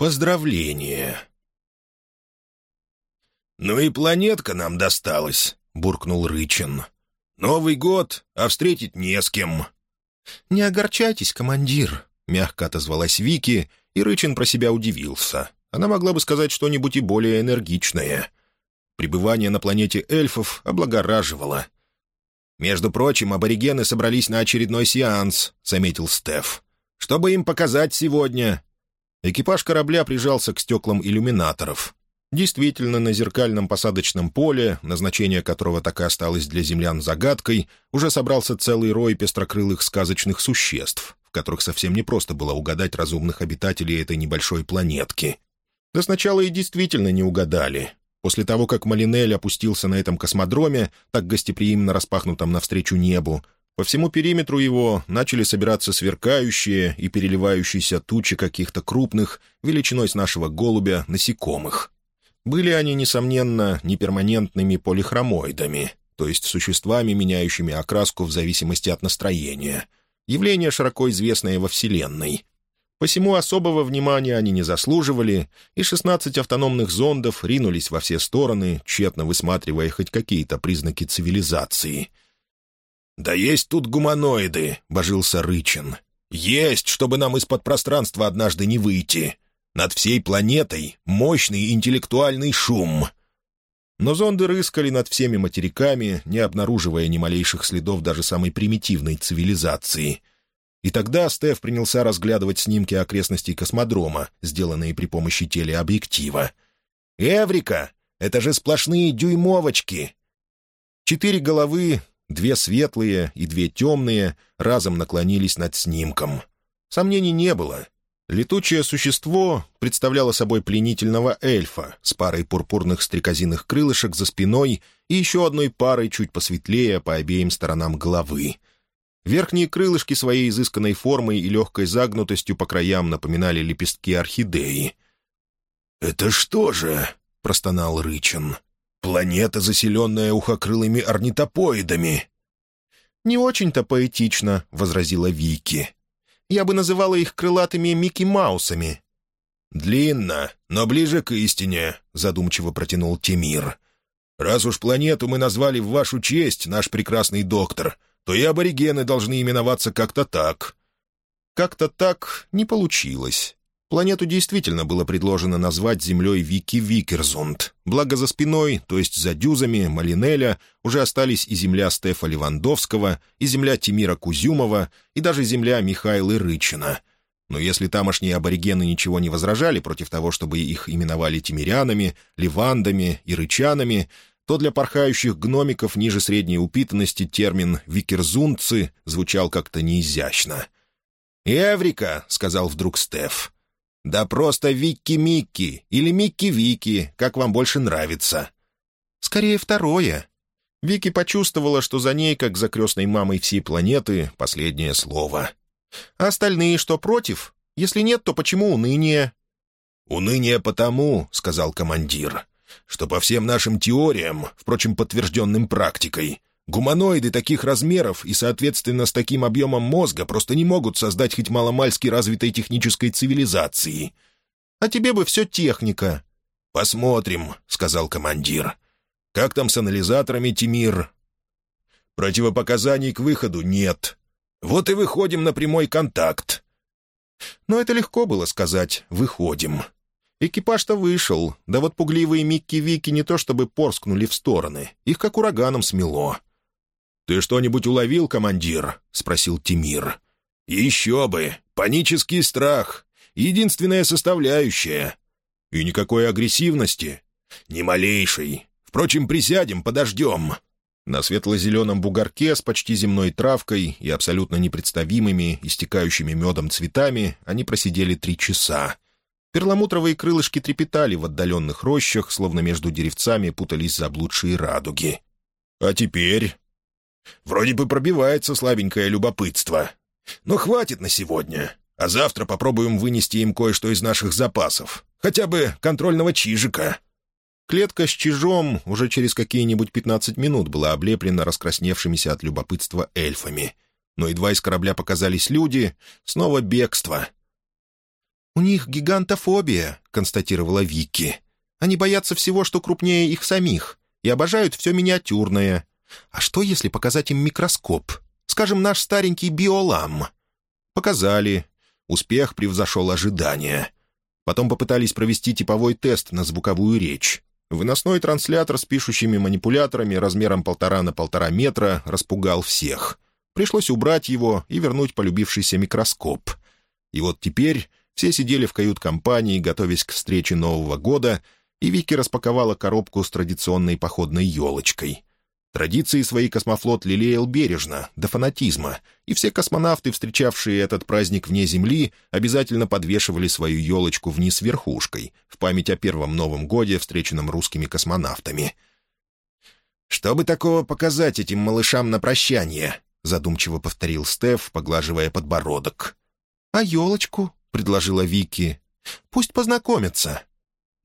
Поздравление. «Ну и планетка нам досталась», — буркнул Рычин. «Новый год, а встретить не с кем». «Не огорчайтесь, командир», — мягко отозвалась Вики, и Рычин про себя удивился. Она могла бы сказать что-нибудь и более энергичное. Пребывание на планете эльфов облагораживало. «Между прочим, аборигены собрались на очередной сеанс», — заметил Стеф. «Чтобы им показать сегодня?» Экипаж корабля прижался к стеклам иллюминаторов. Действительно, на зеркальном посадочном поле, назначение которого так и осталось для землян загадкой, уже собрался целый рой пестрокрылых сказочных существ, в которых совсем непросто было угадать разумных обитателей этой небольшой планетки. Да сначала и действительно не угадали. После того, как Малинель опустился на этом космодроме, так гостеприимно распахнутом навстречу небу, по всему периметру его начали собираться сверкающие и переливающиеся тучи каких-то крупных, величиной с нашего голубя, насекомых. Были они, несомненно, неперманентными полихромоидами, то есть существами, меняющими окраску в зависимости от настроения. Явление, широко известное во Вселенной. Посему особого внимания они не заслуживали, и 16 автономных зондов ринулись во все стороны, тщетно высматривая хоть какие-то признаки цивилизации — «Да есть тут гуманоиды», — божился Рычин. «Есть, чтобы нам из-под пространства однажды не выйти. Над всей планетой мощный интеллектуальный шум». Но зонды рыскали над всеми материками, не обнаруживая ни малейших следов даже самой примитивной цивилизации. И тогда Стеф принялся разглядывать снимки окрестностей космодрома, сделанные при помощи телеобъектива. «Эврика! Это же сплошные дюймовочки!» Четыре головы, Две светлые и две темные разом наклонились над снимком. Сомнений не было. Летучее существо представляло собой пленительного эльфа с парой пурпурных стрекозиных крылышек за спиной и еще одной парой чуть посветлее по обеим сторонам головы. Верхние крылышки своей изысканной формой и легкой загнутостью по краям напоминали лепестки орхидеи. «Это что же?» — простонал Рычин. Планета, заселенная ухокрылыми орнитопоидами». «Не очень-то поэтично», — возразила Вики. «Я бы называла их крылатыми Микки-Маусами». «Длинно, но ближе к истине», — задумчиво протянул Тимир. «Раз уж планету мы назвали в вашу честь, наш прекрасный доктор, то и аборигены должны именоваться как-то так». Как-то так не получилось. Планету действительно было предложено назвать землей Вики Викерзунд. Благо за спиной, то есть за дюзами Малинеля, уже остались и земля Стефа Левандовского, и земля Тимира Кузюмова, и даже земля Михаила Рычина. Но если тамошние аборигены ничего не возражали против того, чтобы их именовали тимирянами, ливандами и рычанами, то для порхающих гномиков ниже средней упитанности термин «викерзунцы» звучал как-то неизящно. «Эврика», — сказал вдруг Стеф, — «Да просто Викки-Микки или Микки-Вики, как вам больше нравится». «Скорее второе». Вики почувствовала, что за ней, как за крестной мамой всей планеты, последнее слово. «А остальные что, против? Если нет, то почему уныние?» «Уныние потому», — сказал командир, — «что по всем нашим теориям, впрочем, подтвержденным практикой, Гуманоиды таких размеров и, соответственно, с таким объемом мозга просто не могут создать хоть маломальски развитой технической цивилизации. А тебе бы все техника. «Посмотрим», — сказал командир. «Как там с анализаторами, Тимир?» «Противопоказаний к выходу нет. Вот и выходим на прямой контакт». Но это легко было сказать «выходим». Экипаж-то вышел, да вот пугливые Микки-Вики не то чтобы порскнули в стороны, их как ураганом смело. «Ты что-нибудь уловил, командир?» — спросил Тимир. «Еще бы! Панический страх! Единственная составляющая!» «И никакой агрессивности?» «Ни малейшей. Впрочем, присядем, подождем». На светло-зеленом бугорке с почти земной травкой и абсолютно непредставимыми, истекающими медом цветами они просидели три часа. Перламутровые крылышки трепетали в отдаленных рощах, словно между деревцами путались заблудшие радуги. «А теперь?» Вроде бы пробивается слабенькое любопытство. Но хватит на сегодня. А завтра попробуем вынести им кое-что из наших запасов. Хотя бы контрольного чижика». Клетка с чижом уже через какие-нибудь пятнадцать минут была облеплена раскрасневшимися от любопытства эльфами. Но едва из корабля показались люди, снова бегство. «У них гигантофобия», — констатировала Вики. «Они боятся всего, что крупнее их самих, и обожают все миниатюрное. А что, если показать им микроскоп? Скажем, наш старенький биолам?» Показали. Успех превзошел ожидания. Потом попытались провести типовой тест на звуковую речь. Выносной транслятор с пишущими манипуляторами размером полтора на полтора метра распугал всех. Пришлось убрать его и вернуть полюбившийся микроскоп. И вот теперь все сидели в кают-компании, готовясь к встрече Нового года, и Вики распаковала коробку с традиционной походной елочкой. Традиции свои космофлот лелеял бережно, до фанатизма, и все космонавты, встречавшие этот праздник вне Земли, обязательно подвешивали свою елочку вниз верхушкой, в память о первом Новом Годе, встреченном русскими космонавтами. «Что бы такого показать этим малышам на прощание?» — задумчиво повторил Стеф, поглаживая подбородок. «А елочку?» — предложила Вики. «Пусть познакомятся».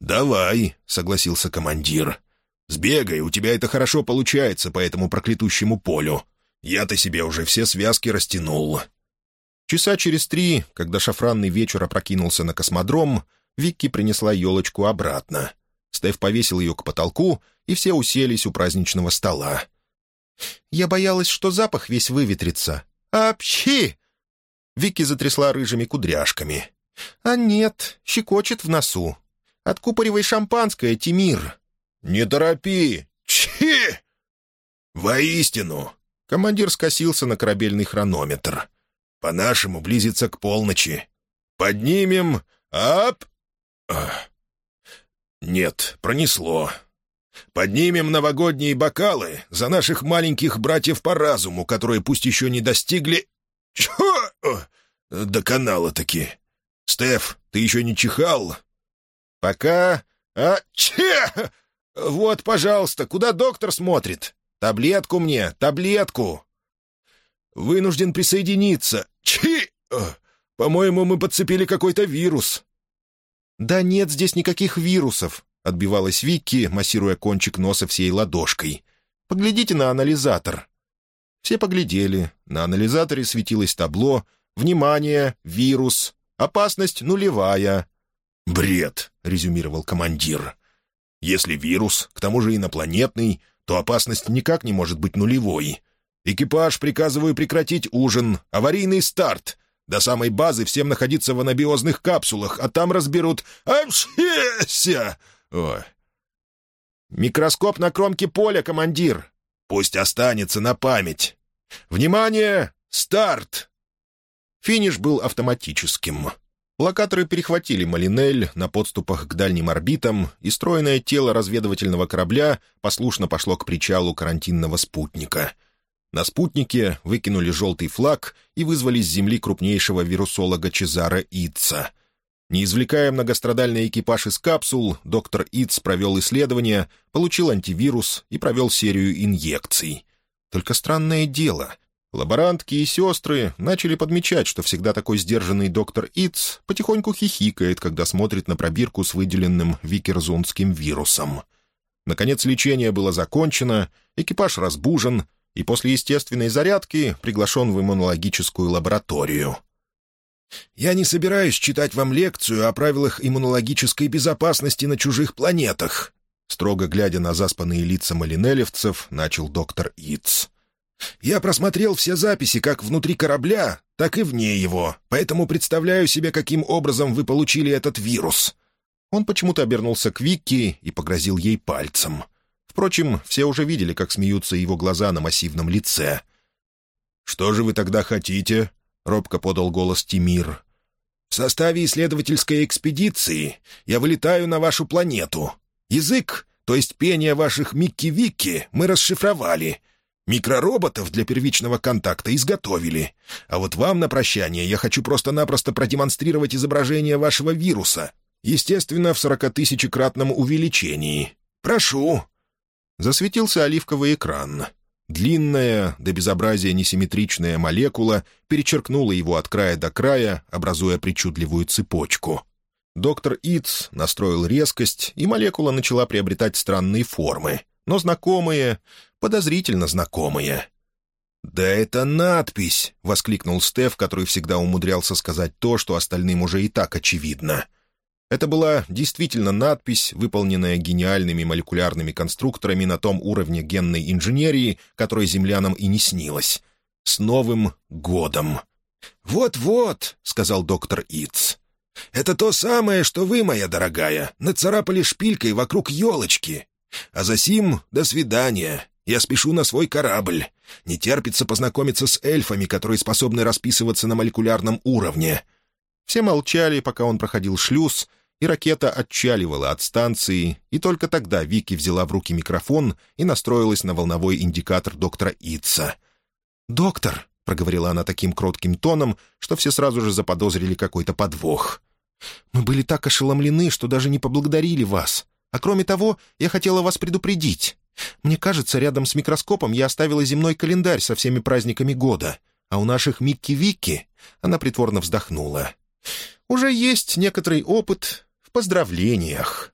«Давай», — согласился командир. Сбегай, у тебя это хорошо получается по этому проклятущему полю. Я-то себе уже все связки растянул». Часа через три, когда шафранный вечер опрокинулся на космодром, Викки принесла елочку обратно. Стеф повесил ее к потолку, и все уселись у праздничного стола. «Я боялась, что запах весь выветрится. Апчхи!» Вики затрясла рыжими кудряшками. «А нет, щекочет в носу. Откупоривай шампанское, Тимир. «Не торопи! Чи!» «Воистину!» — командир скосился на корабельный хронометр. «По-нашему близится к полночи. Поднимем... Ап!» «Нет, пронесло. Поднимем новогодние бокалы за наших маленьких братьев по разуму, которые пусть еще не достигли... Чё? До канала-таки. Стеф, ты еще не чихал?» «Пока... А... Че!» «Вот, пожалуйста, куда доктор смотрит? Таблетку мне, таблетку!» «Вынужден присоединиться. Чи! По-моему, мы подцепили какой-то вирус». «Да нет здесь никаких вирусов», — отбивалась Вики, массируя кончик носа всей ладошкой. «Поглядите на анализатор». Все поглядели. На анализаторе светилось табло «Внимание! Вирус! Опасность нулевая!» «Бред!» — резюмировал командир. Если вирус, к тому же инопланетный, то опасность никак не может быть нулевой. Экипаж приказываю прекратить ужин, аварийный старт. До самой базы всем находиться в анабиозных капсулах, а там разберут... Апщеся! Ой. «Микроскоп на кромке поля, командир!» «Пусть останется на память!» «Внимание! Старт!» Финиш был автоматическим. Локаторы перехватили Малинель на подступах к дальним орбитам, и стройное тело разведывательного корабля послушно пошло к причалу карантинного спутника. На спутнике выкинули желтый флаг и вызвали с Земли крупнейшего вирусолога Чезара Итца. Не извлекая многострадальный экипаж из капсул, доктор Итц провел исследование, получил антивирус и провел серию инъекций. Только странное дело — Лаборантки и сестры начали подмечать, что всегда такой сдержанный доктор Итц потихоньку хихикает, когда смотрит на пробирку с выделенным викерзунским вирусом. Наконец лечение было закончено, экипаж разбужен и после естественной зарядки приглашен в иммунологическую лабораторию. «Я не собираюсь читать вам лекцию о правилах иммунологической безопасности на чужих планетах», строго глядя на заспанные лица малинелевцев, начал доктор Итц. Я просмотрел все записи как внутри корабля, так и вне его, поэтому представляю себе, каким образом вы получили этот вирус». Он почему-то обернулся к Викки и погрозил ей пальцем. Впрочем, все уже видели, как смеются его глаза на массивном лице. «Что же вы тогда хотите?» — робко подал голос Тимир. «В составе исследовательской экспедиции я вылетаю на вашу планету. Язык, то есть пение ваших Микки-Викки, мы расшифровали». Микророботов для первичного контакта изготовили. А вот вам на прощание я хочу просто-напросто продемонстрировать изображение вашего вируса. Естественно, в сорокатысячекратном увеличении. Прошу». Засветился оливковый экран. Длинная, до безобразия несимметричная молекула перечеркнула его от края до края, образуя причудливую цепочку. Доктор Итс настроил резкость, и молекула начала приобретать странные формы — но знакомые, подозрительно знакомые. «Да это надпись!» — воскликнул Стеф, который всегда умудрялся сказать то, что остальным уже и так очевидно. Это была действительно надпись, выполненная гениальными молекулярными конструкторами на том уровне генной инженерии, которой землянам и не снилось. «С Новым годом!» «Вот-вот», — сказал доктор Итц. «Это то самое, что вы, моя дорогая, нацарапали шпилькой вокруг елочки. А за сим до свидания. Я спешу на свой корабль. Не терпится познакомиться с эльфами, которые способны расписываться на молекулярном уровне». Все молчали, пока он проходил шлюз, и ракета отчаливала от станции, и только тогда Вики взяла в руки микрофон и настроилась на волновой индикатор доктора Итса. «Доктор», — проговорила она таким кротким тоном, что все сразу же заподозрили какой-то подвох. «Мы были так ошеломлены, что даже не поблагодарили вас. А кроме того, я хотела вас предупредить. Мне кажется, рядом с микроскопом я оставила земной календарь со всеми праздниками года, а у наших Микки-Вики...» Она притворно вздохнула. «Уже есть некоторый опыт в поздравлениях».